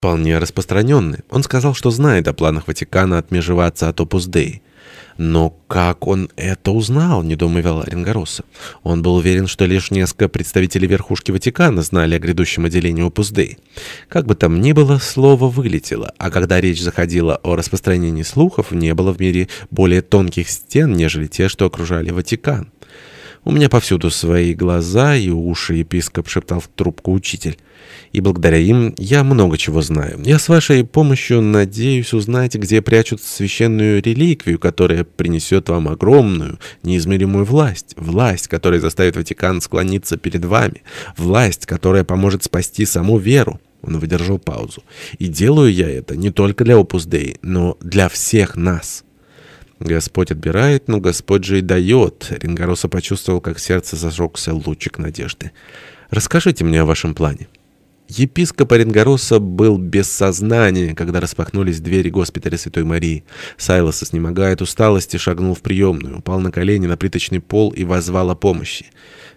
вполне распространенны. Он сказал, что знает о планах Ватикана отмежеваться от Опус Dei. Но как он это узнал, недоумевал Оренгороса. Он был уверен, что лишь несколько представителей верхушки Ватикана знали о грядущем отделении Опус Dei. Как бы там ни было, слово вылетело, а когда речь заходила о распространении слухов, не было в мире более тонких стен, нежели те, что окружали Ватикан. «У меня повсюду свои глаза и уши», — епископ шептал в трубку учитель. «И благодаря им я много чего знаю. Я с вашей помощью надеюсь узнать, где прячут священную реликвию, которая принесет вам огромную, неизмеримую власть. Власть, которая заставит Ватикан склониться перед вами. Власть, которая поможет спасти саму веру». Он выдержал паузу. «И делаю я это не только для Опус Dei, но для всех нас». Господь отбирает, но Господь же и дает. Рингороса почувствовал, как сердце зажегся лучик надежды. Расскажите мне о вашем плане. Епископ Оренгороса был без сознания, когда распахнулись двери госпиталя Святой Марии. Сайлос, изнемогая от усталости, шагнул в приемную, упал на колени на плиточный пол и возвал о помощи.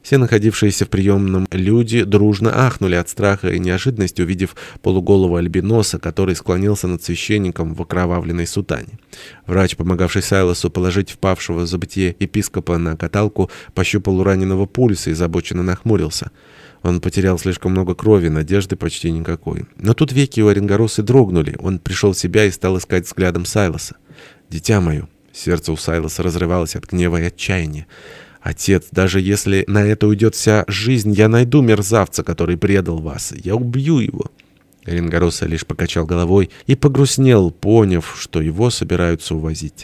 Все находившиеся в приемном люди дружно ахнули от страха и неожиданности, увидев полуголого альбиноса, который склонился над священником в окровавленной сутане. Врач, помогавший Сайлосу положить впавшего в забытие епископа на каталку, пощупал у раненого пульса и забоченно нахмурился. Он потерял слишком много крови, надежды почти никакой. Но тут веки у Оренгоросы дрогнули. Он пришел в себя и стал искать взглядом Сайлоса. «Дитя мое!» Сердце у Сайлоса разрывалось от гнева и отчаяния. «Отец, даже если на это уйдет вся жизнь, я найду мерзавца, который предал вас. Я убью его». Оренгороса лишь покачал головой и погрустнел, поняв, что его собираются увозить.